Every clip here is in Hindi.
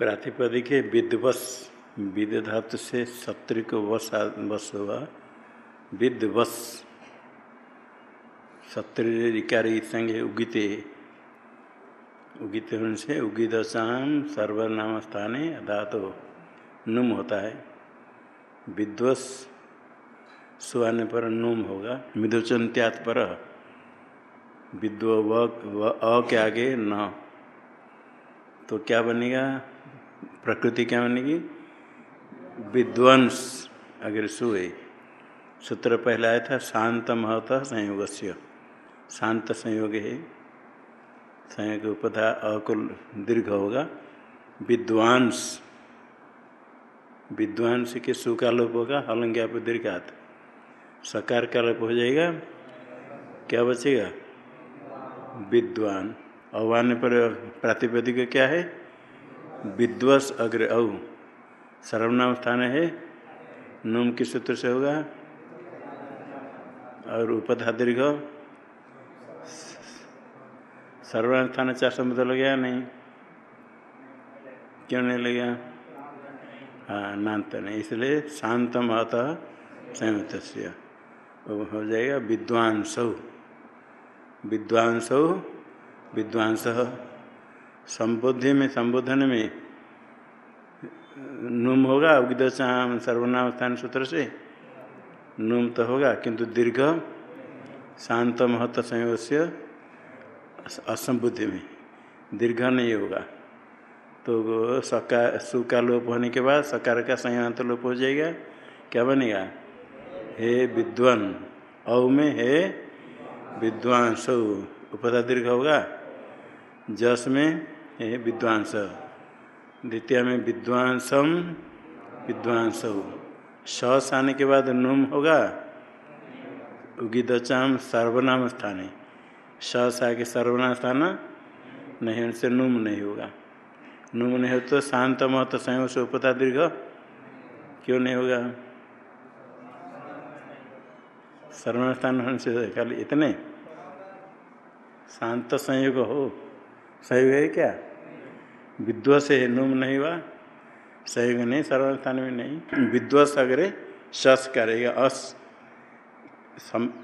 प्रातिपदिक विद्वस विद धातु से शत्रु को वस वस हुआ। विद्वस शत्रु संगे उगिते। उगित होने से उगिदशाम सर्वनाम स्थाने धातु नुम होता है। विद्वस सुहाने पर नुम होगा। मिदुचंत्यात पर विद्व व अ के आगे न। तो क्या बनेगा? प्रकृति क्या बनेगी विद्वंस अगर सुए। सूत्र पहला आया था, शांत महत संयोग से शांत संयोग है। संयोग उपधा अकुल दीर्घ होगा। विद्वांस विद्वांस के सु का लोप होगा, हलंग्या पर दीर्घात। सकार का लोप हो जाएगा। क्या बचेगा? विद्वान। अवान पर प्रातिपदिक क्या है? विद्वस अग्र औ। सर्वनाम स्थान है। नुम किस सूत्र से होगा? और उपधा दीर्घ। सर्वनाम स्थान चार शब्द लग गया नहीं। क्यों नहीं लग गया हाँ नान्त नहीं। इसलिए शांत महत संयुक्त हो जाएगा विद्वांस। विद्वांस विद्वांस। संबोधि में, संबोधन में, नुम होगा उगिदशाम सर्वनाम स्थान सूत्र से? नुम तो होगा, किंतु दीर्घ, शांत महत्व संयोग से असंबुद्धि में। दीर्घ नहीं होगा। तो सकार सु का लोप होने के बाद सकार का संयंत्र लोप हो जाएगा। क्या बनेगा? हे विद्वान, औ में है विद्वांस। उपधा दीर्घ होगा। जस में विद्वांस। द्वितीय में विद्वांसम, विद्वांस। सस आने के बाद नुम होगा। उगिदचाम सर्वनाम स्थान। है सस आके सर्वनाम स्थान, नहीं उनसे नुम नहीं होगा। नुम नहीं हो तो शांत महत्व संयोग से उपता दीर्घ क्यों नहीं होगा? सर्वनाम स्थान होने से खाली इतने। शांत संयोग हो। संयोग है क्या? विद्वस है नुम नहीं हुआ संयोग नहीं सर्वस्थान में नहीं। विद्वस अगर सस करेगा, अस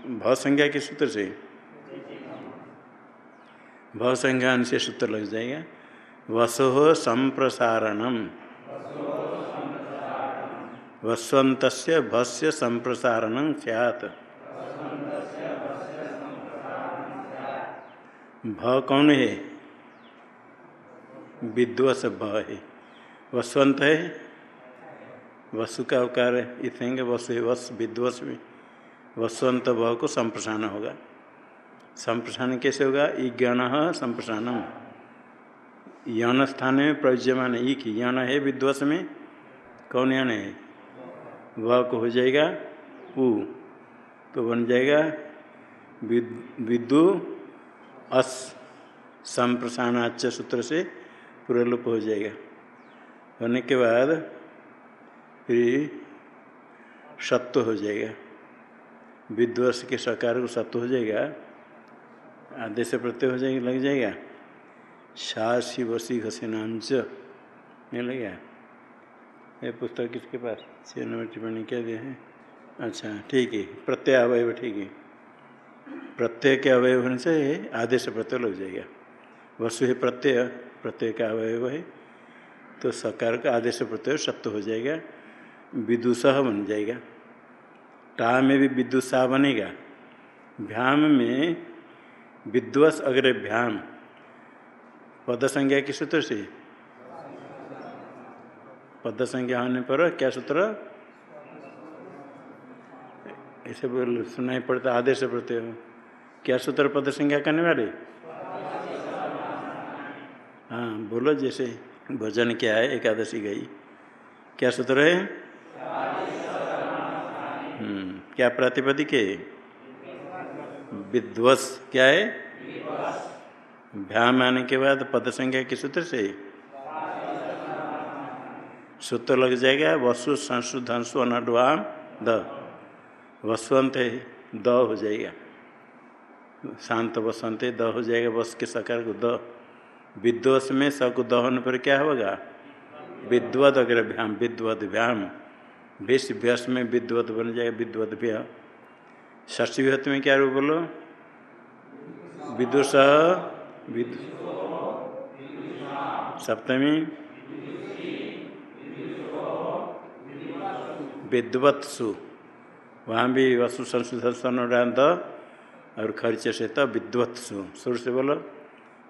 भ संज्ञा के सूत्र से। भ संज्ञान से सूत्र लग जाएगा। वसो संप्रसारणम। वसंत भस्य संप्रसारण सैत भ कौन है? विद्वस भ है वसवंत है? वसु का उकार इथेंगे वसु है वस विद्वस में। वसवंत भ को संप्रसारण होगा। संप्रसारण कैसे होगा? ईज्ञान संप्रसारणम। यौन स्थान में प्रयुज्यमान एक ही। यौन है विद्वस में? कौन यौन है? वह को हो जाएगा उ। तो बन जाएगा विदु अस संप्रसारणाच सूत्र से पूर्वलोप हो जाएगा। होने के बाद फिर सत्व हो जाएगा। विध्वस के सकार को सत्व हो जाएगा, आदेश प्रत्यय हो जाएगा, लग जाएगा। शासी वसी घसीनांच, नहीं लगेगा। ये पुस्तक किसके पास? छः नंबर टिप्पणी क्या दिया है? अच्छा ठीक है, प्रत्यय अवयव, ठीक है। प्रत्यय के अवयव होने से आदेश प्रत्यय लग जाएगा। वसु है प्रत्यय प्रत्यय का अवयव है तो सकार का आदेश प्रत्यय सत्य हो जाएगा। विदुषह बन जाएगा। टा में भी विदुषा बनेगा। भ्याम में विद्वस अग्र भ्याम। पद संज्ञा के सूत्र से? पद संज्ञा होने पर क्या सूत्र? ऐसे बोल सुनाई पड़ता आदेश प्रत्यय। क्या सूत्र पद संज्ञा करने वाले? हाँ बोलो जैसे भजन क्या है, एकादशी गई। क्या सूत्र है? हम्म क्या प्रातिपदिक है? विध्वस। क्या है? भ्याम आने के बाद पद संख्या के सूत्र से? सूत्र लग जाएगा, वसु, संसु धनसु अनडवाम, द। वसवंत है, द हो जाएगा। शांत वसंत द हो जाएगा, बस के सकार को द। विद्वस में स को द होने पर क्या होगा? विद्वत अग्र भ्याम विद्वत भ्याम विष व्यस में विद्वत बन जाएगा, विद्वत भ्या ष्ठी में क्या रूप बोलो? विदुष सप्तमी। विद्वत्सु। वहाँ भी वसु संशोधन और खर्च से तो विद्वत्सु। सुर से बोलो।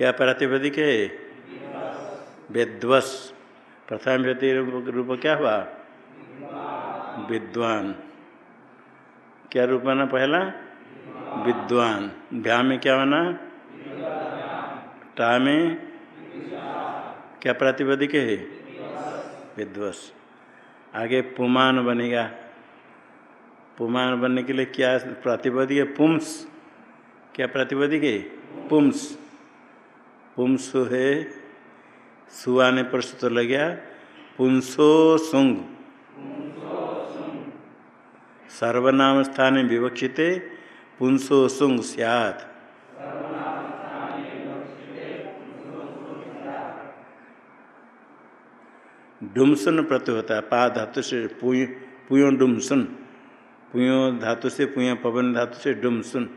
क्या प्रातिपदिक है विद्वस। प्रथम व्यक्ति रूप क्या हुआ? विद्वान। क्या रूप बना पहला? विद्वान। भ्या में क्या बना? टा में? क्या प्रातिपदिक है विद्वस। आगे पुमान बनेगा। पुमान बनने के लिए क्या प्रातिपदिक है पुम्स। क्या प्रातिपदिक है पुम्स। पुंसु है। सुआने पर सूत्र लग गया, पुंसो सुंग। सर्वनाम स्थान विवक्षित, पुंसो सुंग सियात। डुमसुन प्रत्यु होता है पा धातु से पुयो डुमसुन। पुयो धातु से पुयो, पवन धातु से डुमसुन।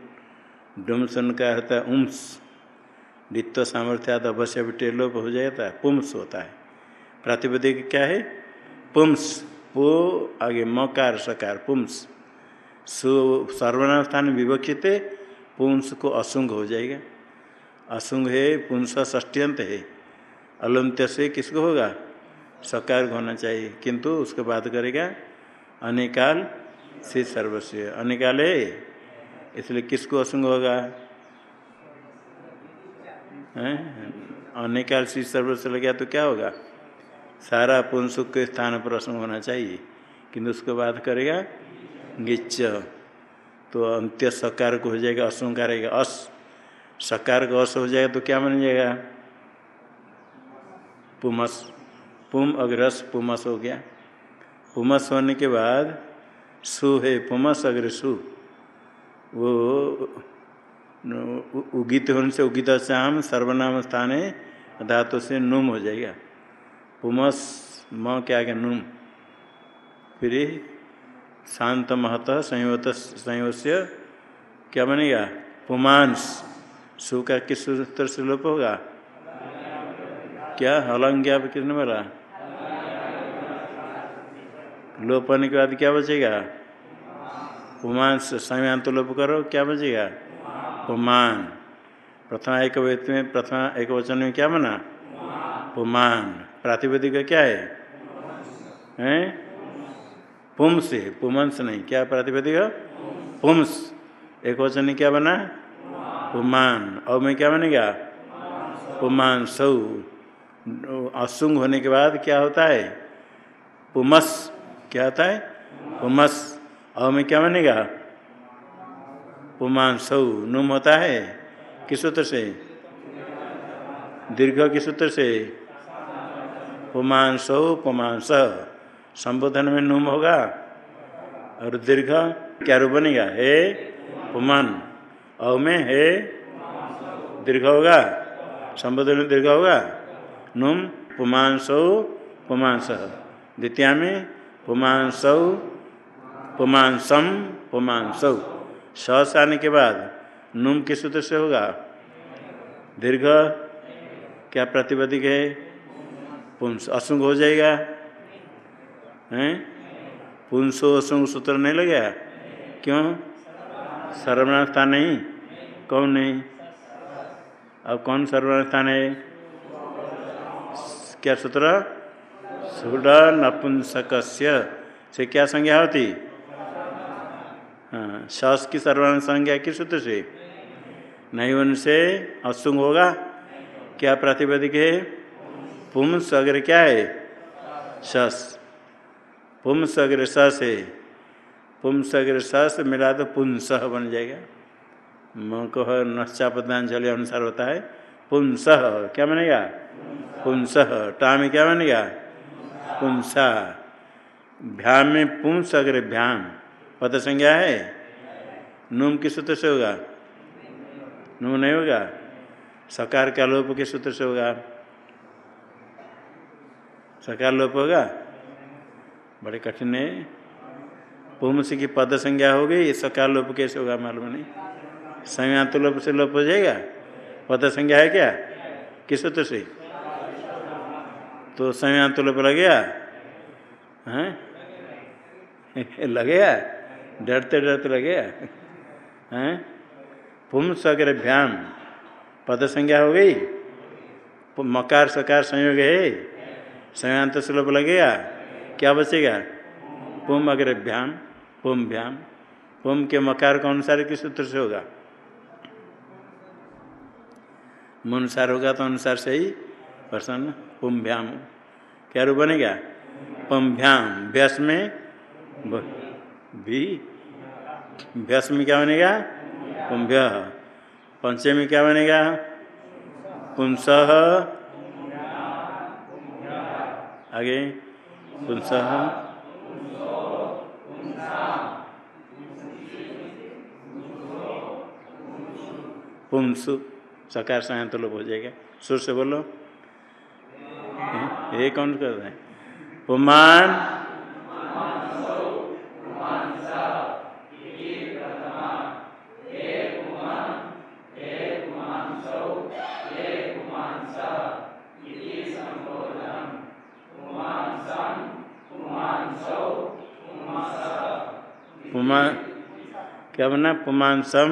डुमसुन का होता है उम्स। नित्य सामर्थ्याद अवश्य भी लोप हो जाता है पुम्स होता है। प्रातिपदिक क्या है? पुम्स पो आगे मकार, सकार पुम्स सु सर्वनाम स्थान विवक्षित पुंस को असुंग हो जाएगा। असुंग है, पुंस ष्ट्यंत है। अलंत्य से किसको होगा? सकार होना चाहिए। किंतु उसके बाद करेगा, अनिकाल से सर्वस्व। अनिकाल है, इसलिए किसको असुंग होगा? अनिकाल सी सर्वस्व लग गया तो क्या होगा? सारा पुंसुक के स्थान पर असंग होना चाहिए। किंतु उसके बाद करेगा गिच्च तो अंत्य सकार को हो जाएगा, असंकार अस। सकार का अस हो जाएगा तो क्या बन जाएगा? पुमस। पुम अग्रस, पुमस हो गया। पुमस होने के बाद सु है, पुमस अग्र सु वो उगित होने से उगित श्याम, सर्वनाम स्थान है धातु से नुम हो जाएगा। पुमस, म क्या गया नुम। फिर शांत महत, संयोत, संयोस्य, क्या बनेगा? पुमांस। सु का किस सूत्र से लोप होगा? क्या? हलंग्या किसने बोला? लोप होने के बाद क्या बचेगा? पुमांस। संयांत लोप करो, क्या बचेगा? पुमान। प्रथमा एक में, प्रथमा एक वचन में क्या बना? पुमान। प्रातिपदिक क्या है? हैं? पुम्स है। पुमंस नहीं। क्या प्रातिपदिक? पुम्स एक वचन में क्या बना? पुमान। और में क्या बनेगा? पुमान। सौ। असुंग होने के बाद क्या होता है? पुमस। क्या होता है? पुमस। और में क्या बनेगा? पुमान सौ नुम होता है। किस सूत्र से? दीर्घ किस सूत्र से? पुमान सौ पुमान स संबोधन में नुम होगा और दीर्घ क्या रूप बनेगा? हे पुमान। अव में हे दीर्घ होगा। संबोधन में दीर्घ होगा। नुम पुमान सौ पुमान सह द्वितीय में पुमान सौ पुमान सम पुमान सौ सस आने के बाद नुम किस सूत्र से होगा? दीर्घ। क्या प्रतिपदिक है? पुंस। असुंग हो जाएगा। हैं? पुंसो असुंग सूत्र नहीं लगे क्यों? सर्वनाम स्थान नहीं। कौन नहीं? अब कौन सर्वनाम स्थान है? क्या सूत्र? सुड नपुंसक से क्या संज्ञा होती? हाँ शस की सर्वनाम संज्ञा किस सूत्र से। नहीं उनसे असुंग होगा। क्या प्रातिपदिक है? पुंस अग्र क्या है? शस। पुंस अग्र स है। पुंस अग्र सस मिला तो पुंस बन जाएगा। म को नश्चापदांजलि अनुसार होता है। पुंस क्या बनेगा? पुंस टा में क्या बनेगा? पुंसा। भ्याम में पुंस अग्र भ्याम। पद संज्ञा है नूम किस सूत्र से होगा नू नहीं होगा सकार का लोप किस सूत्र से होगा सकार लोप होगा बड़े कठिन है पुमस की पद संज्ञा हो गई सकार लोप कैसे होगा मालूम नहीं संज्ञात लोप से लोप हो जाएगा पद संज्ञा है क्या किस सूत्र से तो संज्ञात लोप लग गया हैं लगेगा डरते डरते लगेगा हैं? पुंस अगर भ्याम पद संज्ञा हो गई? मकार सकार संयोग है। संयांत श्लोप लगेगा क्या बचेगा? पुम अग्र भ्याम पुम भ्याम पुम के मकार के अनुसार किस सूत्र से होगा? अनुसार होगा तो अनुसार से ही प्रसन्न। पुम भ्याम क्या रूप बनेगा? पुम भ्याम व्यस में भी। व्यस में क्या बनेगा? पुंभ्य पंचमी क्या बनेगा? पुंस आगे। पुंस पुंसु सकार सायंत तो लोग हो जाएगा। सुर से बोलो। ये कौन कर रहे हैं? पुमान पुमा क्या बना? पुमांसम।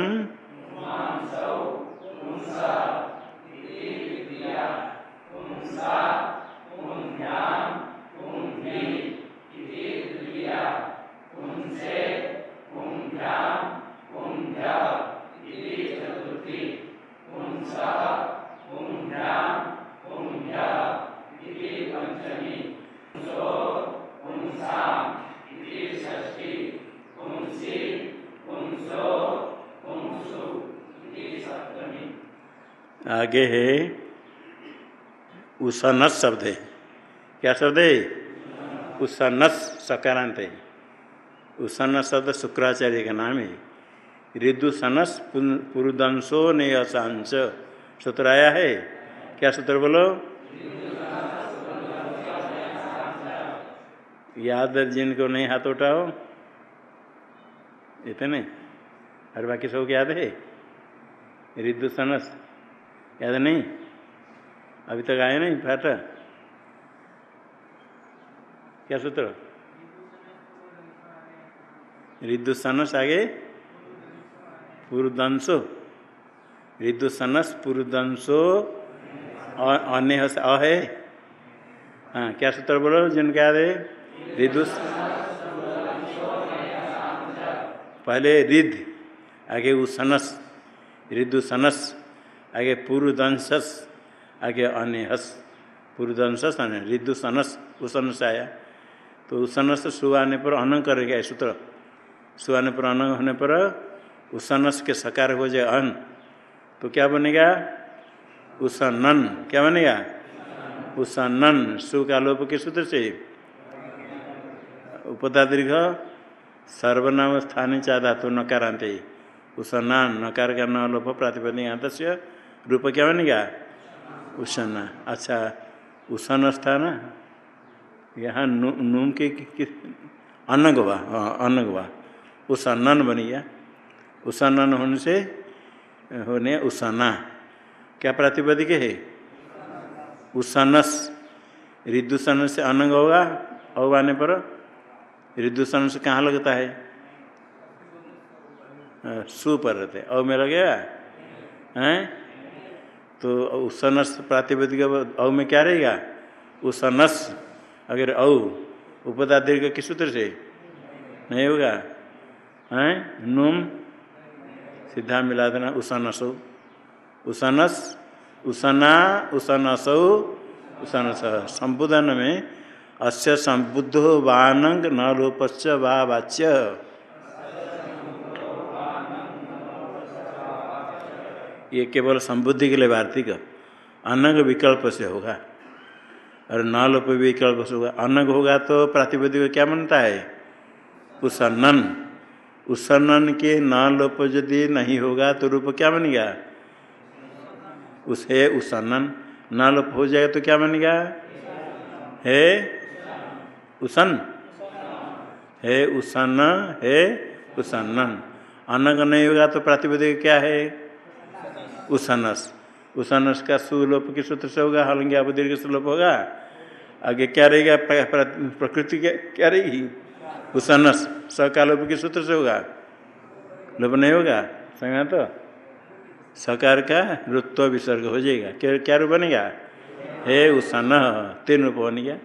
आगे है उसनस शब्द है। क्या शब्द है? उसनस सकारांत है। उसनस शब्द शुक्राचार्य का नाम है। ऋदुसनस पुरुदंशो ने असांश सूत्र आया है? क्या सूत्र बोलो? याद जिनको नहीं, हाथ उठाओ। इतने। और बाकी सब याद है? ऋदुसनस याद नहीं? अभी तक आए नहीं? पाठ क्या सूत्र? ऋदुसनस आगे। पूर्वदंशो ऋदुसनस पूर्वदंशो अन्य अ है। हाँ क्या सूत्र बोलो? जिनके याद है? ऋदु पहले रिद आगे उसनस। ऋदुसनस आगे पूर्वदंशस आगे अन्य हस पूर्वदंशस अन्य ऋदुसनस उसनस आया। तो उसनस सुहाने पर अन करेगा सूत्र। सुहाने पर अन होने पर उसनस के सकार हो जाए अन। तो क्या बनेगा? उसनन। क्या बनेगा? उसनन। सु का लोप के सूत्र से? उपदा दीर्घ सर्वनाम स्थानीय चा धातु नकारांत। उसनान, नकार का न लोप प्रातिपदिक अंत रूप क्या बनेगा उषना। अच्छा उषण स्थान यहाँ नूम के अन्नगवा हाँ अन्नगवा उषानन बन गया। उषानन होने से, होने उषना। क्या प्रातिपदिक है? उषनस। ऋदुषण से अनंग होगा औ आने पर ऋदुषण से कहाँ लगता है? सु पर रहते अव में लगेगा हैं? तो उसनस प्रातिपदिक औ में क्या रहेगा? उसनस अगर औ, उपदा दीर्घ किस सूत्र से? नहीं होगा। हैं? नुम। सीधा मिला देना उसनसो उसनस उसना उसनसौ उसनस संबोधन में अस्य संबुद्धो वानंग न लोपश्च वा वाच्य ये केवल संबुद्धि के लिए वार्तिक अनंग विकल्प से होगा। और न लोप विकल्प से होगा। अनंग होगा तो प्रातिपदिक क्या मानता है? उसनन उसनन के न लोप यदि नहीं होगा तो रूप क्या बनेगा? उस है न लोप हो जाएगा तो क्या बनेगा? है उसन। है उसन। है उसनन अनंग नहीं होगा तो प्रातिपदिक क्या है? उसनस। उसनस का सुलोप किस सूत्र से होगा, हालाँकि आप दीर्घ सुलोप होगा। आगे क्या रहेगा? प्रकृति क्या रहेगी? उसनस। सकालोप किस सूत्र से होगा। लोप नहीं होगा? संगा तो? सकार का ऋत्व विसर्ग हो जाएगा। क्या क्या रूप बनेगा? हे उसन तीन रूप बन बनेगा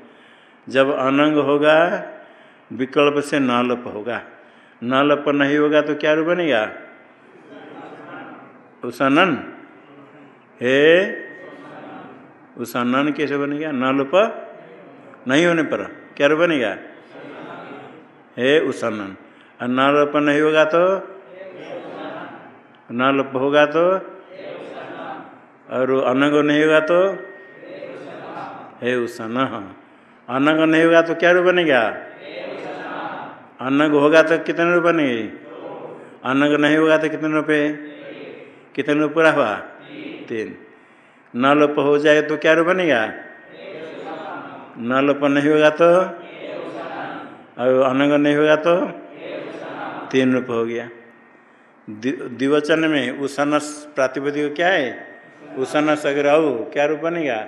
जब अनंग होगा, विकल्प से नलप होगा। नलप नहीं होगा तो क्या रूप बनेगा? उसनन। हे उसनन कैसे बनेगा नलप नहीं होने पर, क्या बनेगा हे उसनन और नलप नहीं होगा तो? नलप होगा तो? और अनंग नहीं होगा तो? हे उसन अनंग नहीं होगा तो क्या रूप बनेगा अनंग होगा तो कितने रूप बनेगी? अनंग नहीं होगा तो कितने रुपये कितने पूरा हुआ? तीन। न लोप हो जाए तो क्या रूप बनेगा? न लोप नहीं होगा तो? और अनंग नहीं होगा तो? तीन रूप हो गया। द्विवचन में उसनस प्रातिपदिक क्या है? उसनस अगर आओ क्या रूप बनेगा?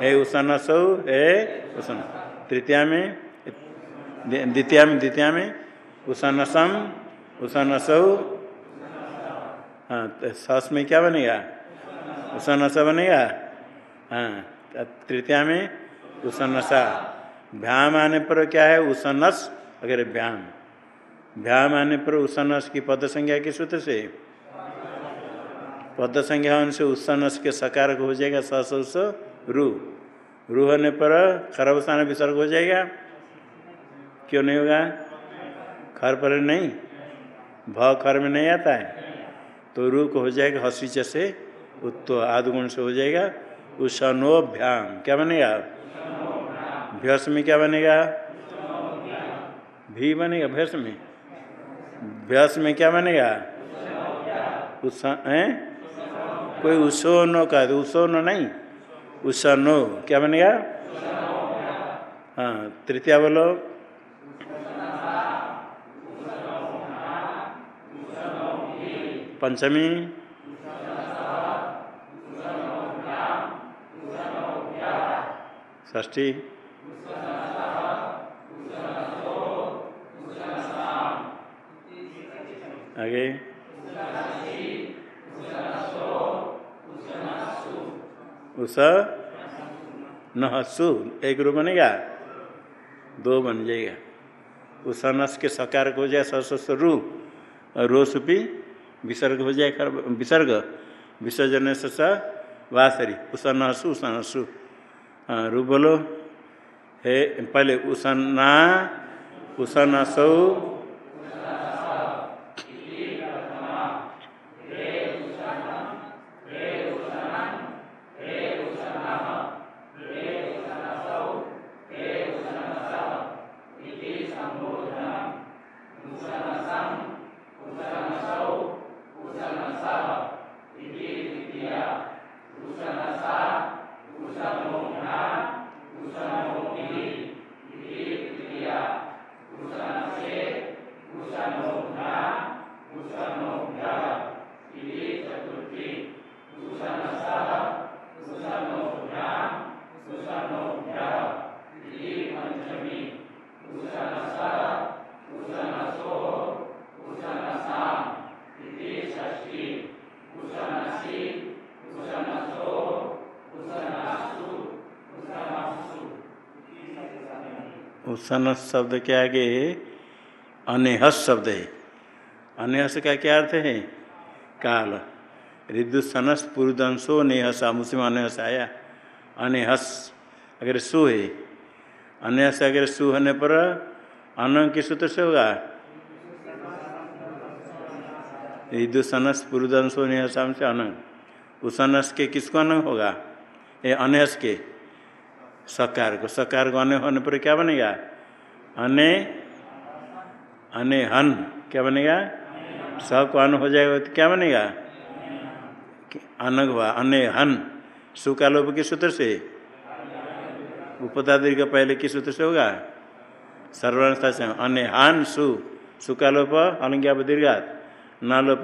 है उसनस है उसन तृतीया में द्वितीय में द्वितीय में उसनसम उसनसौ हाँ तो सस में क्या बनेगा? उसनसा बनेगा? हाँ तृतीया में उसनसा भ्याम आने पर क्या है? उसनस अगर भ्याम। भ्याम आने पर उसनस की पद संज्ञा किस सूत्र से? पद संज्ञा उनसे उसनस के सकारक हो जाएगा सस उस रू। रू होने पर खरब स्थान विसर्ग हो जाएगा। क्यों नहीं होगा? खर पर नहीं। भ खर में नहीं आता है। तो रू को हो जाएगा हसीच से उत्तो आदगुण से हो जाएगा। उषनोभ्याम। क्या बनेगा? भ्यस में क्या बनेगा? भी बनेगा भ्यस में भ्यस में क्या बनेगा? उस कोई उसोनो का उसोनो नहीं। उसनो क्या बनेगा? हाँ तृतीया बोलो। पंचमी। ष्ठी आगे। उस न हसु एक रूप बनेगा दो बन जाएगा। उस नस के सकार को जाए सस रू, और रो सुपी विसर्ग हो जाए विसर्ग। विसर्जन से स वासरी। उसन हसु उसन हसु हाँ रू बोलो। हे पहले उसना उसन सौ। उसन शब्द के आगे अनेहस शब्द है। अनेहस का क्या अर्थ है? काल। ऋदुसनस पुरुदंशो नेहसा मुस्लिम अनेहस आया। अनेहस अगर सु है, अनेहस अगर सु होने पर अन किस सूत्र से होगा। ऋदुसनस पुरुदंशो नेहसा से अनंग। उसनस के किसको अनंग होगा? ये अनहस के। सकार को। सकार को अने होने पर क्या बनेगा? अने अने हन, क्या बनेगा? स को अन हो जाएगा तो क्या बनेगा? अनग हुआ अने हन। सुकालोप के सूत्र से? उपता दीर्घ पहले किस सूत्र से होगा? सर्वावस्था से। अने हान, सु सुकालोप अलंग्या दीर्घात। लोप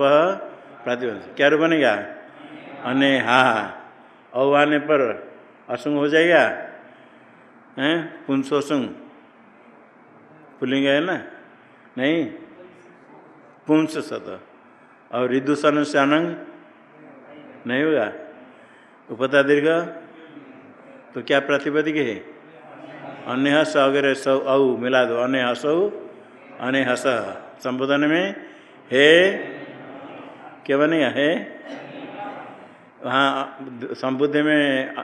प्रतिबंध क्या रूप बनेगा? अने हा। औ आने पर असुंग हो जाएगा? हैं? पुंसोसुंग। पुलिंग है ना? नहीं? पुंस सत और रिदुषण से अनंग? नहीं होगा? उपता दीर्घ? तो क्या प्रतिपदिक है? अन्य हस अगर सौ, औ, मिला दो। अन्य हसौ अन्य हस संबोधन में हे, क्या बनेगा? हे? वहाँ संबुद्ध में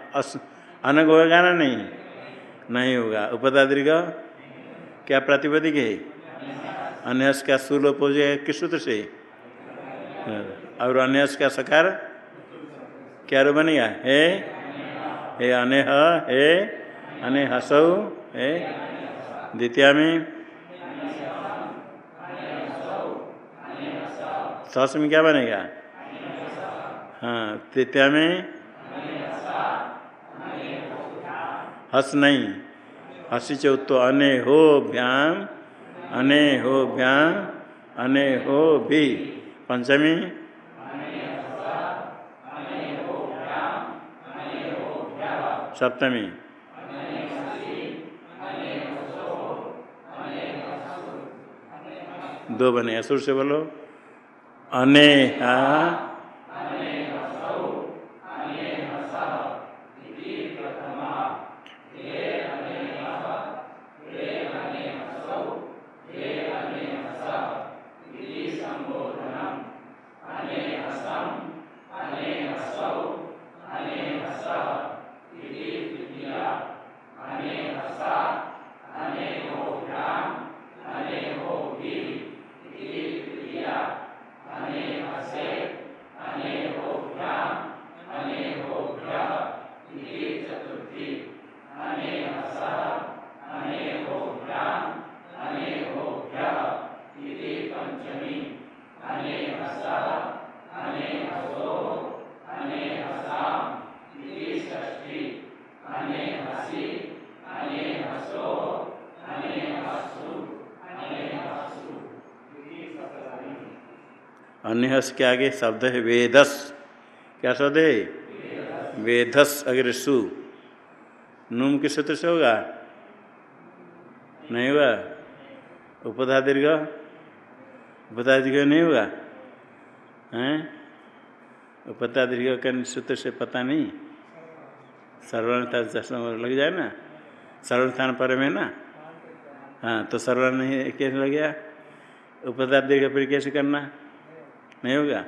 अनग होगा ना? नहीं? नहीं होगा। उपता दीर्घ? क्या प्रातिपदिक है? अन्यस का सुलोप हो? जाएगा किस सूत्र से? और अन्यस का सकार? क्या रो बनेगा हे? हे अनेह, हे? अने हसौ हे? द्वितीय में सस में क्या बनेगा हाँ तृतीया में हस नहीं। चौथ अने हो भ्याम अने हो भ्याम अने हो भी पंचमी। सप्तमी। दो बने, असुर से बोलो। अने हा अन्य के आगे शब्द है वेदस। क्या शब्द है? वेदस अगर सु नुम किस सूत्र से होगा? नहीं होगा? उपधा दीर्घ? उपधा दीर्घ नहीं होगा? हैं? उपधा दीर्घ का सूत्र से पता नहीं? सर्वथा लग जाए ना? सर्वस्थान पर में ना? हाँ तो सर्व नहीं, कैसे लग गया? उपधा दीर्घ फिर कैसे करना? नहीं होगा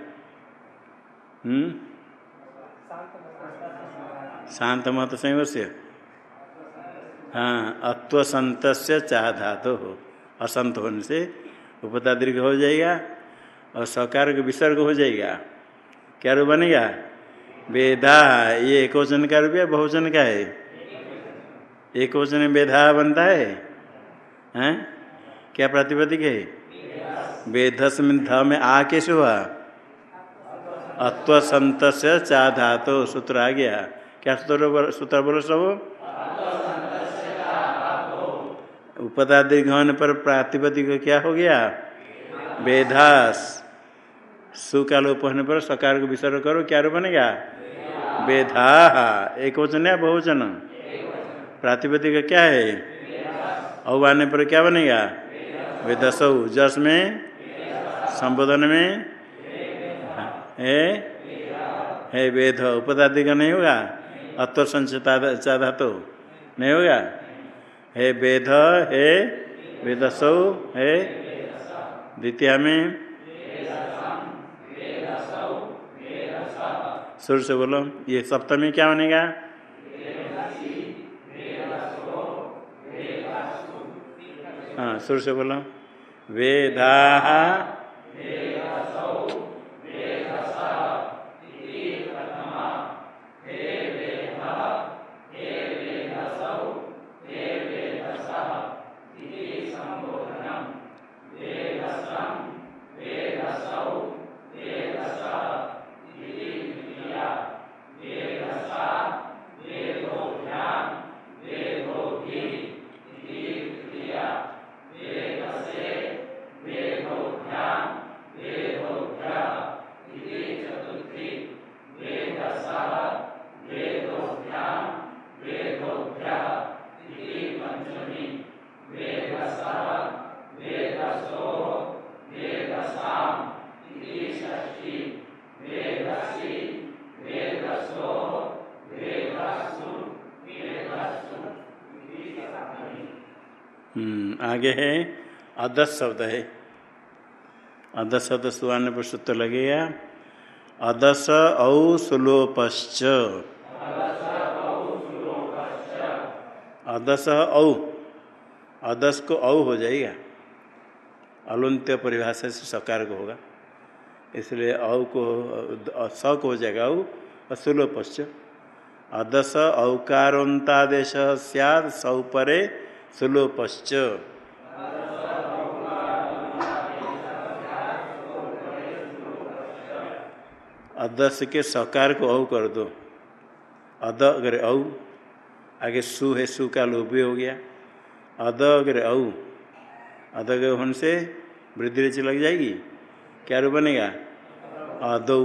हम्म? शांत मत संवर्ष्य हाँ अत्व संत से चाह धातु हो। असंत होने से उपता दीर्घ हो जाएगा और सकार का विसर्ग हो जाएगा। क्या रूप बनेगा? वेदा, ये एक वचन का रूप है बहुवचन का है? एक वचन में बनता है? हैं? क्या प्रातिपदिक है? वेदस में ध में आ कैसे हुआ अत्व संत चा धातो, सूत्र आ गया। क्या सूत्र सूत्र बोलो सब? उपदा दीर्घ होने पर प्रातिपदिक क्या हो गया? वेदास। सु होने पर सकार को विसर्ग करो, क्या रूप बनेगा? वेधा एक वचन है बहुवचन? प्रातिपदिक क्या है? औ आने पर क्या बनेगा? वेदसौ। जस में संबोधन में? है? है वेद। उपदादि का नहीं होगा? अत्व संचिता तो नहीं होगा? है वेद, है वेदसौ, हे द्वितीय में? सुर से बोलो। ये सप्तमी क्या बनेगा? हाँ सुर से बोलो। वेदा Amen. आगे है। अदस शब्द है। अदस शब्द सुवर्ण पर सूत्र लगेगा। अदस औ सुलोपश्च। अदस औ। अदस को औ हो जाएगा। अलुंत्य परिभाषा से सकार को होगा। इसलिए औ को स को हो जाएगा औ असुलोपश्च अदस औकारोन्तादेश सौ परे सुलोपश्च अदस के सकार को औ कर दो। अद अगर औ, आगे सु है, सु का लोभ भी हो गया। अद अगर औ अद होने से वृद्धि रेच लग जाएगी। क्या रूप बनेगा? अदौ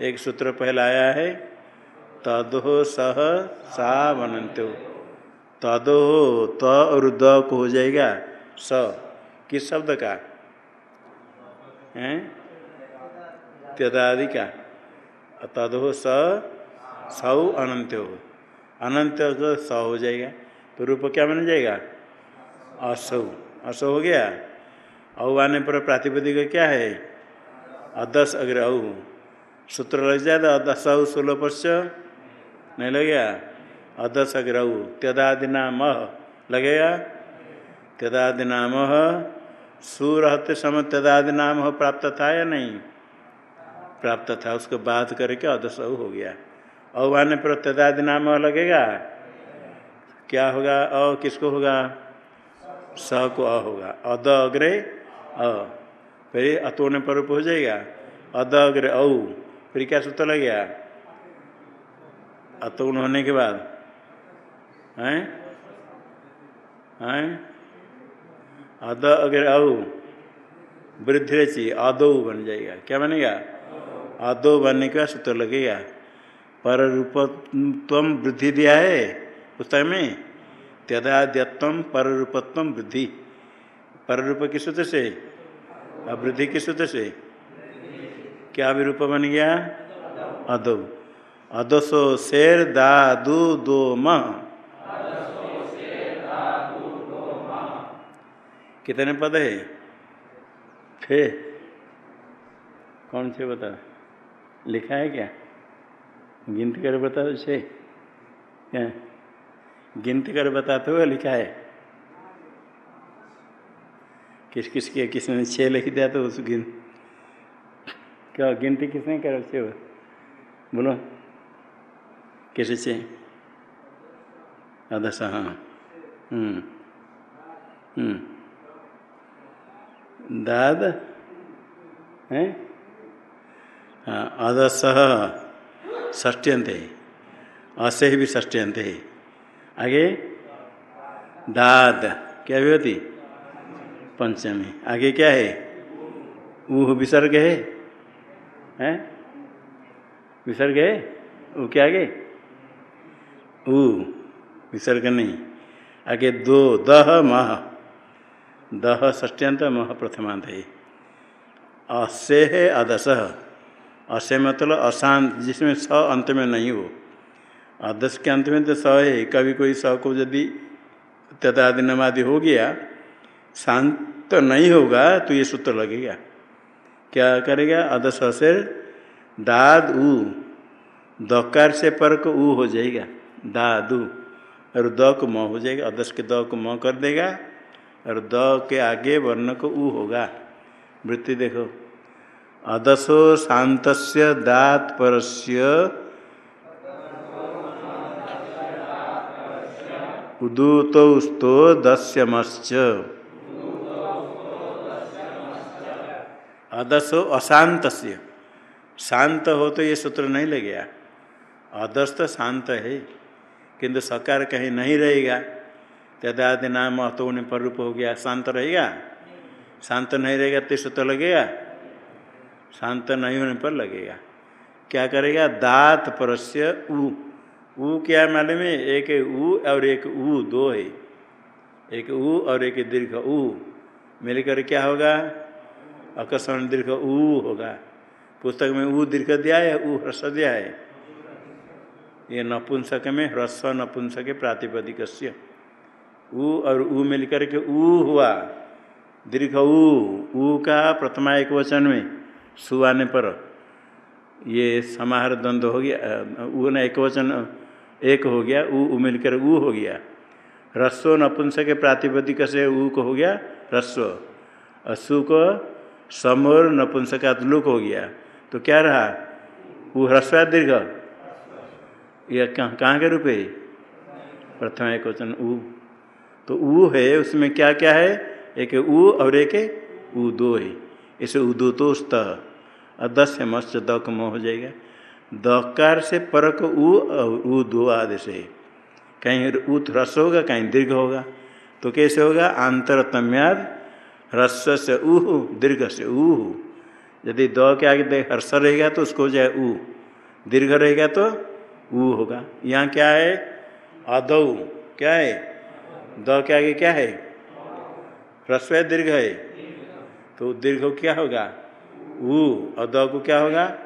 एक सूत्र पहला आया है तदो सह सा बनंत्यो तदो त और द को हो जाएगा स। किस शब्द का? है? त्यदादि का तदो स, सौ अनंत हो अनंत को, स हो जाएगा। तो रूप क्या बन जाएगा? असौ। असौ हो गया। औ आने पर प्रातिपदिक क्या है? अदस अग्र औ। सूत्र लग जाए तो अदस औ सोलह पश्च नहीं लगेगा? अदस अग्र औ त्यदादि नाम लगेगा त्यदादि नाम सु समय त्यदादि नाम प्राप्त था या नहीं? प्राप्त था। उसको बात करके अदस हो गया। औ आने पर तदादि नाम लगेगा? क्या होगा? अ किसको होगा? स को अ होगा। अद अग्रे अ। फिर अतोने पर हो जाएगा। अद अग्रे औ। फिर क्या सूत्र लग गया अतोन होने के बाद। हैं? हैं? अद अग्रे औ वृद्धि रची अदौ बन जाएगा। क्या बनेगा? आदो बनने का सूत्र लगेगा। पर रूपत्व वृद्धि दिया है, पुस्तक में? त्यदाद्यत्व पर रूपत्व वृद्धि। पर रूप किस सूत्र से? अब वृद्धि किस सूत्र से? क्या भी रूप बन गया? अदो अदसो शेर दा दू दो म। कितने पद है? फे कौन से बता? लिखा है क्या? गिनती कर बता दो छे क्या? गिनती कर बताते हो लिखा है। किस किस के, किसने छः लिख दिया तो उस गिन, क्या गिनती किसने कर छे बोलो। कैसे छे आदर्श हाँ। हम्म। हम्म। दाद, हैं? अदस ष्टियंत है असे भी ष्टियंत है आगे? दाद, क्या भी होती पंचमी। आगे क्या है? ऊह विसर्ग है। हैं? विसर्ग है? ऊ क्या आगे? ऊ, विसर्ग नहीं। आगे दो, दह, मह। दह ष्टियंत मह प्रथमांत है अस्य है अदस अस्य मतलब अशांत, जिसमें स अंत में नहीं हो। आदर्श के अंत में तो स है, कभी कोई स को यदि तदादि नमादि हो गया, शांत नहीं होगा तो ये सूत्र लगेगा। क्या करेगा? अदस से दाद उ। दकार से पर को ऊ हो जाएगा, दादू। और द को म हो जाएगा अदस के द को म कर देगा और द के आगे वर्ण को ऊ होगा। वृत्ति देखो। अदसो शांत दात परस्य। उदूतो दस्यमश्च। अदसो अशांत शांत हो तो ये सूत्र नहीं लगेगा। अदस्त शांत है। किंतु सकार कहीं नहीं रहेगा। तदादि नाम अतोने पर रूप हो गया। शांत रहेगा? शांत नहीं रहेगा तो सूत्र लगेगा। शांत नहीं होने पर लगेगा। क्या करेगा? दात परस्य उ। ऊ क्या मालूम है? एक ऊ और एक ऊ दो है। एक ऊ और एक दीर्घ ऊ मिलकर क्या होगा? आकर्षण दीर्घ ऊ होगा। पुस्तक में ऊ दीर्घ दिया है ऊ ह्रस्व दिया है। ये नपुंसक में ह्रस्व नपुंसक प्रातिपदिक ऊ और ऊ मिलकर के ऊ हुआ। दीर्घ ऊ ऊ का प्रथमा एक वचन में सु आने पर ये समाहार द्वंद्व हो गया ऊ ने एक वचन, एक हो गया, ऊ ऊ मिलकर ऊ हो गया। रस्व नपुंस के प्रातिपदिक से ऊ को हो गया रस्व असु को समोर नपुंसकात लुक हो गया। तो क्या रहा? वो ह्रस्व दीर्घ? यह कहाँ के रूप है प्रथम एक वचन, ऊ। तो ऊ है, उसमें क्या क्या है? एक ऊ और एक ऊ दो है। इसे उदू तो स्त अदस्य मत्स्य दक मोह हो जाएगा। दकार से परक ऊ और ऊ दो आदेश है कहीं ऊत ह्रस्व होगा, कहीं दीर्घ होगा। तो कैसे होगा? आंतरतम्याद ह्रस्व से ऊह दीर्घ से ऊह यदि द के आगे हर्ष रहेगा तो उसको हो जाए ऊ। दीर्घ रहेगा तो ऊ होगा। यहाँ क्या है? अदौ। क्या है? द के आगे क्या है? ह्रस्व दीर्घ है। तो दीर्घ क्या होगा? ऊ और द को क्या होगा?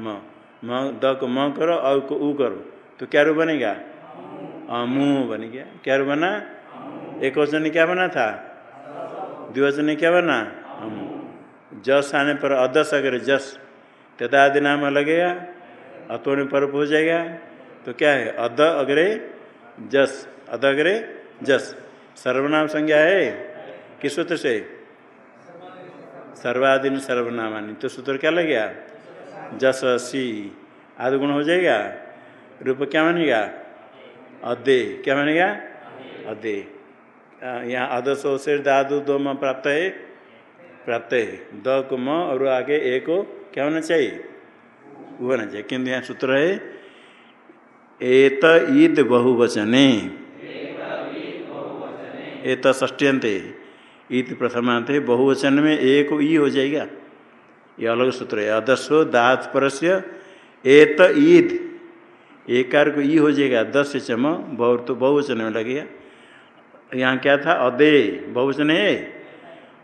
म। म, द को म करो और को ऊ करो। तो क्या रूप बनेगा? अमू बन गया। क्या रूप बना? एक वचन क्या बना था? द्विवचन क्या बना? अमू। जस आने पर अदस अगर जस, तदादि नाम लगेगा, अतोने पर हो जाएगा। तो क्या है? अद अग्रे जस। अद अग्रे जस। सर्वनाम संज्ञा है? किस सूत्र से? सर्वाधीन सर्वनामानी। तो सूत्र क्या लग गया? जस, सी। आदि गुण हो जाएगा? रूप क्या मानेगा अदे। क्या मानेगा अदे। यहाँ अदसो से दादु दो म प्राप्त है? प्राप्त है। द को म और आगे ए को क्या होना चाहिए? वो होना चाहिए। किंतु यहाँ सूत्र है? एत ईद बहुवचने। एत ष्टियंते ईद प्रथमांत बहुवचन में एक ई हो जाएगा। ये अलग सूत्र है। अदस्व दात परस्य एत ईद। एकार को ई हो जाएगा। दस चम बहुत तो बहुवचन में लगेगा। यहाँ क्या था? अदे, बहुवचन है।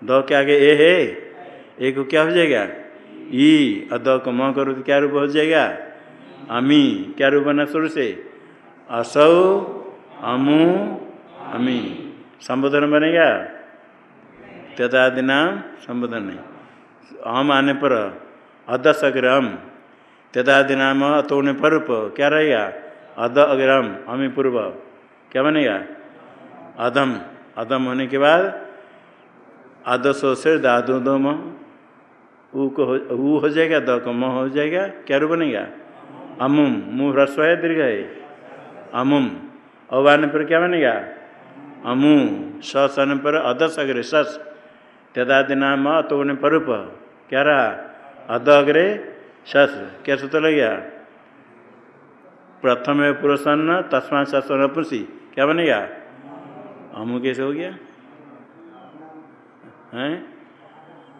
दो के आगे ए है। एक को क्या हो जाएगा? ई। अद को म करो तो क्या रूप हो जाएगा? अमी। क्या रूप बना शुरू से? असौ, अमु, अमी। संबोधन बनेगा तदादि नाम संबोधन नहीं। अम आने पर अदस अग्रम तदादि नाम अतोने पर क्या रहेगा अद अग्रम अमी पूर्व क्या बनेगा अधम। अधम होने के बाद, अदसो से दादो दम ऊ हो जाएगा, द को म हो जाएगा, क्या रू बनेगा? अमुम। मुँह ह्रस्व है, दीर्घ है। अमुम। अब आने पर क्या बनेगा? अमु सस आने पर अदस अग्रे सस। तदादि नाम तो उन्हें परूप। क्या रहा अद अग्रे सस। क्या सूत्र लग गया प्रथम पुरुषन्न तस्मा सस्व पुरुषी क्या बनेगा अमु कैसे हो गया? हैं?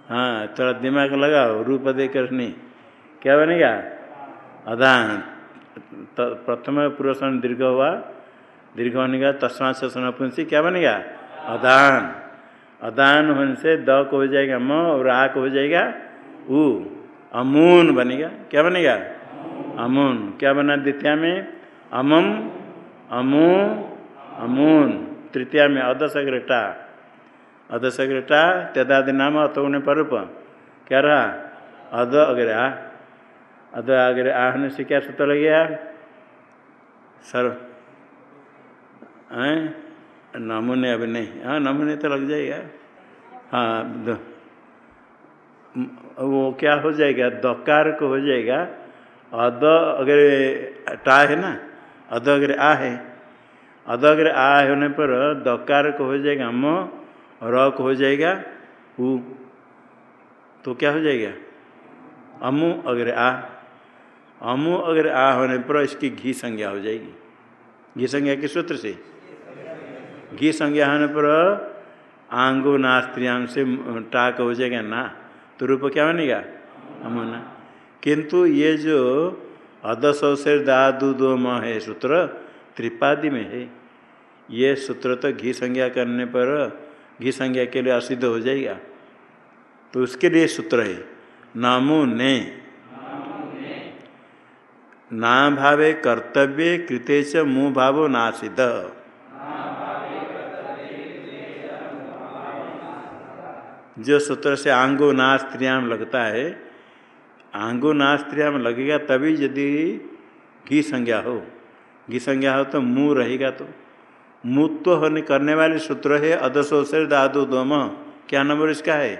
हाँ थोड़ा दिमाग लगाओ, रूप देकर नहीं। क्या बनेगा अदान प्रथम पुरुष दीर्घ हुआ। दीर्घ होने का तस्मा से पुंसी, क्या बनेगा अदान। अदान होने से द को हो जाएगा म और आ को हो जाएगा उ। अमून बनेगा क्या बनेगा अमून। क्या बना द्वितीय में? अमम, अमू, अमून। तृतीया में अदसग्र टा अदसग्र टा त्यदादि नाम अतोने पर क्या रहा? अद अग्र आ। अद अग्र आहने से क्या सूत्र लग गया? सर नमूने अभी नहीं। हाँ नमूने तो लग जाएगा। हाँ वो क्या हो जाएगा? दकार को हो जाएगा। अद अगर टा है ना, अद अगर आ है, अद अगर आ होने पर दकार को हो जाएगा म, र को हो जाएगा उ। तो क्या हो जाएगा? अमु अगर आ। अमु अगर आ होने पर इसकी घी संज्ञा हो जाएगी। घी संज्ञा के सूत्र से। घी संज्ञा होने पर आंगो नास्त्रियांग से टाक हो जाएगा ना तो रूप क्या बनेगा? अमुना। किंतु ये जो अदसौ से दादू दो म है सूत्र, त्रिपादी में है, ये सूत्र तो घी संज्ञा करने पर घी संज्ञा के लिए असिद्ध हो जाएगा। तो उसके लिए सूत्र है, नामो ने। ना भावे कर्तव्य कृते च मुँह भावो नासिद जो सूत्र से आंगो ना स्त्रियाम लगता है आंगो ना स्त्रियाम लगेगा तभी यदि घी संज्ञा हो। घी संज्ञा हो तो मुँह रहेगा तो। मुत्व होने करने वाले सूत्र है अदसोसर दादु दोम। क्या नंबर इसका है?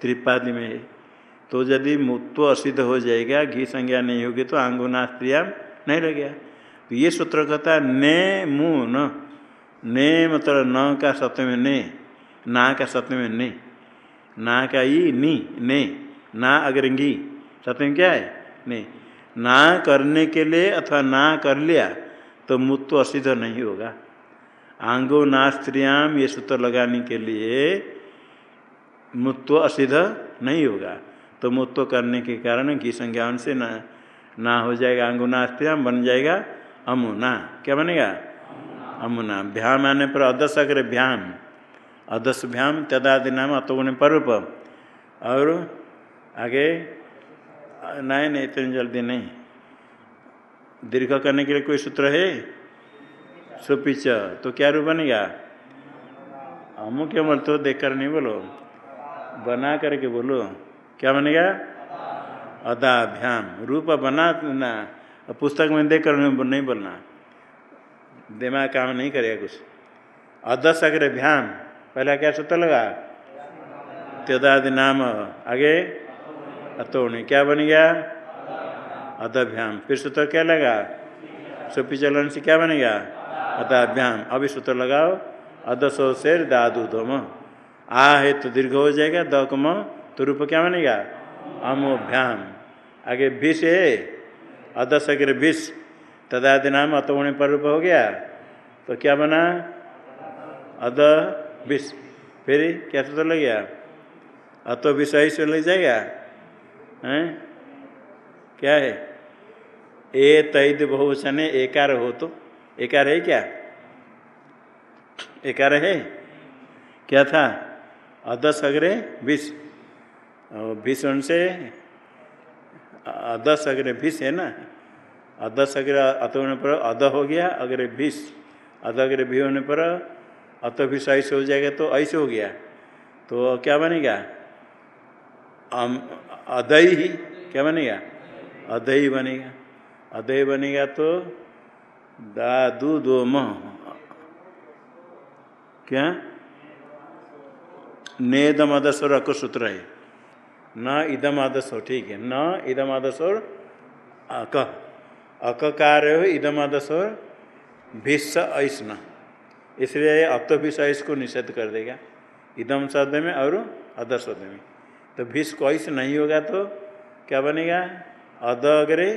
त्रिपादी में है। तो यदि मुत्व असिद्ध हो जाएगा, घी संज्ञा नहीं होगी तो आंगुना स्त्रिया नहीं लगेगा। तो ये सूत्र कहता है ने मुँह न। ने मतलब न का सत्य में ने। ना का सत्य में? ने ना का ई नी ने ना अग्रंगी। सत्य में क्या है? ने ना करने के लिए अथवा ना कर लिया तो मुत्व असिद्ध नहीं होगा। आंगो ना स्त्रियाम ये सूत्र लगाने के लिए मुत्व असिद्ध नहीं होगा। तो मुत्व करने के कारण घी संज्ञान से ना ना हो जाएगा। आंगुना स्त्रियाम बन जाएगा। अमुना। क्या बनेगा? अमुना। भ्याम आने पर अदस अग्र भ्याम। अदस भ्याम तदादि नाम अतोगुण पर्व और आगे नहीं नहीं इतनी जल्दी नहीं दीर्घ करने के लिए कोई सूत्र है? सुपिच तो क्या रूप बनेगा हम क्या बोल तो देख कर नहीं बोलो। बना करके बोलो। क्या बनेगा अदाभ्याम। रूप बना ना, पुस्तक में देख कर नहीं बोलना। दिमाग काम नहीं करेगा कुछ। अदस अग्र भ्याम पहला क्या सूत्र लगा? त्यदादि नाम आगे? अतोणी क्या बन गया? अदभ्याम। फिर सूत्र क्या लगा? सुपी चलन से क्या बनेगा अदाभ्याम। अभी सूत्र लगाओ। अदसो शेर दादू धोम। आ है तो दीर्घ हो जाएगा। दकम तो रूप क्या बनेगा अमोभ्याम। आगे विष है। अदस अग्र विष। तदादि नाम अतोणी पर रूप हो गया। तो क्या बना? अद विष फिर क्या तो लग गया? अतो विषय से लग जाएगा? हैं? क्या है? ए तैद बहुवचन एकार हो तो। एकार है क्या? एकार है? क्या था? अदस अग्रे विष भीषण से अदस अग्रे विष है ना? अदस अग्र अत होने पर अद हो गया, अग्रे विष अद अग्रे भी होने पर अत विष ऐसे हो जाएगा तो ऐसे हो गया। तो क्या बनेगा? अदय ही, क्या बनेगा? अदय बनेगा। अदय बनेगा तो दादू दो म क्या? नेदम आदस्वर अक सूत्र है। न इदम आदस्व ठीक है। न इदम और अक। अक कार्य हो इदम आदस्वर भिस्स ऐस इसलिए अत भिस ऐस को निषेध कर देगा। इदम शब्द में और अद शब्द में तो भीष को ऐस नहीं होगा तो क्या बनेगा? अद अग्रे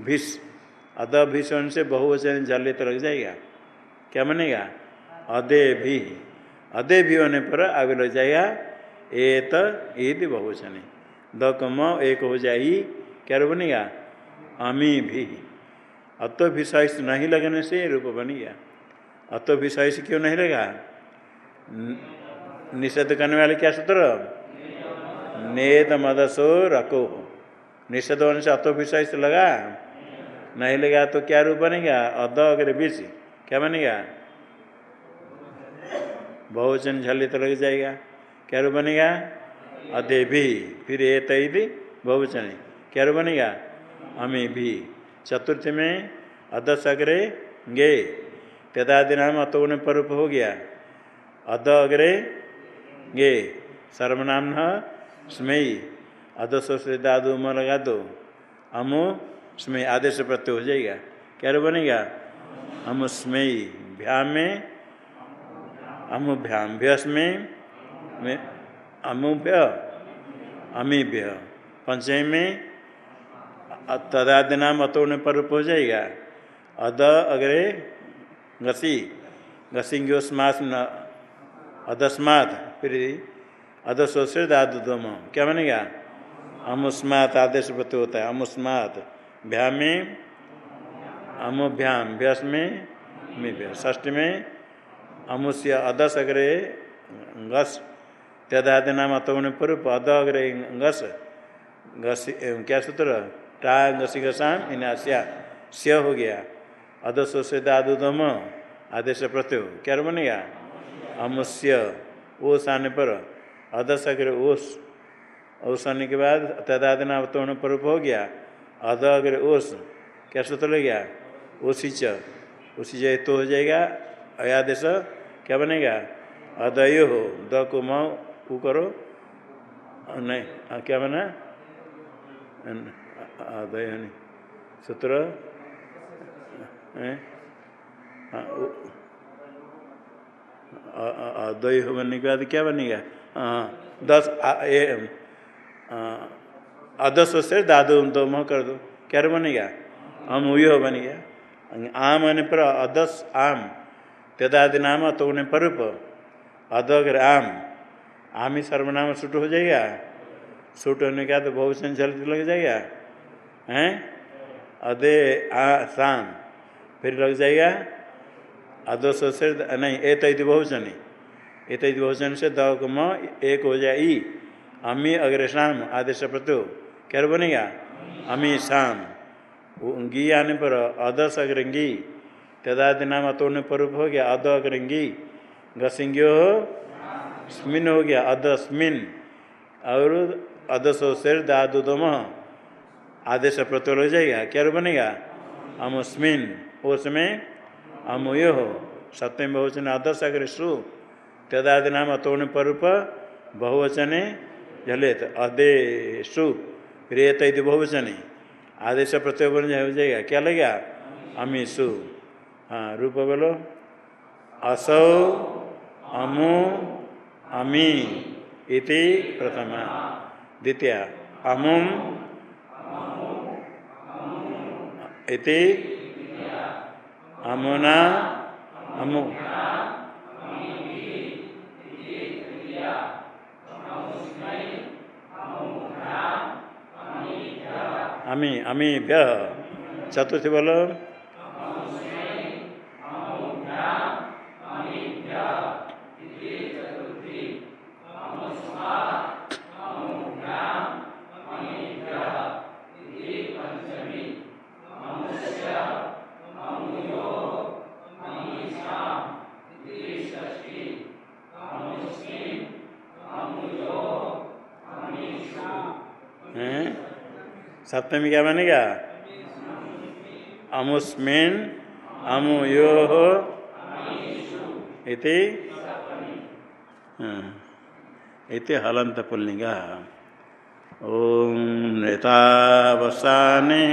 भिस अद भीषण से बहुवचन जल तो लग जाएगा। क्या बनेगा? अदे भी। अदे भी होने पर आगे लग जाएगा। एत ईद बहुवचन। द कम एक हो जाए क्या बनेगा? अमी भी। अतो विषय नहीं लगने से रूप बन गया अतो विषय क्यों नहीं लगा निषेध करने वाले क्या सूत्र? नेद मदसो रको निषेध होने से अतो विषय से लगा। नहीं लगा तो क्या रूप बनेगा? अद अगर बीस क्या बनेगा? बहुवचन झल्ले तो लग जाएगा। क्या रूप बनेगा? अदे भी। फिर ए तैदि बहुवचन। क्या रूप बनेगा? अमी भी। चतुर्थ में अदस अग्रे गे। तेदादि नाम अतो ने परूप हो गया। अद अग्रे गे। सर्वनाम स्मयी। अदसो से दादू म लगा दो। अमो स्मय। आदेश प्रत्यय हो जाएगा। क्या बनेगा? हम स्मयी। भ्याम। में अमुभ्याम भ्यस में अमुभ्य। अमीभ्य। पंचमी में तदादि नाम अतो ने पर हो जाएगा। अद अग्रे घसी घसींगे स्मास न, अदस्मात, फिर अदसो से दादु दम क्या बनेगा? अमुस्मात आदेश प्रत्यय होता है, अमुस्मात। भ्या में, अमुभ्याम, भ्यस में ष्टी में, अमुष्य अदस अग्रे घस त्यदादि नाम अतगुण पूर्व अद अग्रे घस घसी क्या सूत्र? टा घसी घसाम इन आस्या स्य हो गया। अदसो से दादुदम आदेश प्रत्यय। क्या बनेगा अमुष्य ओस आने पर। अदस अग्र ओस। ओस आने के बाद तदादिना अवतरण पर हो गया। अद अग्र ओस। क्या सूत्र लग गया? ओसी च। उसी जय तो हो जाएगा। अयादेश क्या बनेगा? अदयो हो। द को म, उ करो। नहीं। क्या बना? अदय सूत्र। अदय बनने के बाद क्या बनेगा दस अदस से दादो दो मह कर दो क्या बनेगा हम यो बन गया आम आने पर अदस आम तेदादि नाम तो उन्हें परूप अगर आम आम ही सर्वनाम सूट हो जाएगा सूट होने का तो बहुत संचलित लग जाएगा हैं अदे आ शाम फिर लग जाएगा, अदोष से नहीं ए तैति बहुचन ए बहुचन से द म एक हो जाए ई। अमी अग्र शाम आदेश प्रत्यो क्या बनेगा? अमी शाम गी आने पर अदस अग्रंगी। तदादि नाम अतोने परूप हो गया, अद अग्रंगी। घसिंग्यो स्मिन हो गया अदस्मिन और अदसो शेर दादुदम। आदेश प्रत्यो हो जाएगा, क्या बनेगा? अमुस्मिन उसमें अमुयो हो। सत्यम बहुवचन आदर्श अगर सु तदादि नाम अतोण परूप बहुवचने झलेत अदेशु रेत यदि बहुवचने। आदेश प्रत्यय हो जाएगा क्या लगेगा? अमीसु हाँ रूप बोलो। असौ, अमु, अमी इति प्रथमा। द्वितीय अमुम इति अमुना अमु अमी अमी व्य चतुर्थी बोलो सप्तमी क्या बनेगा अमुस्मिन अमुयो इति? इति हलंत पुल्लिंग ओम नेतावसाने।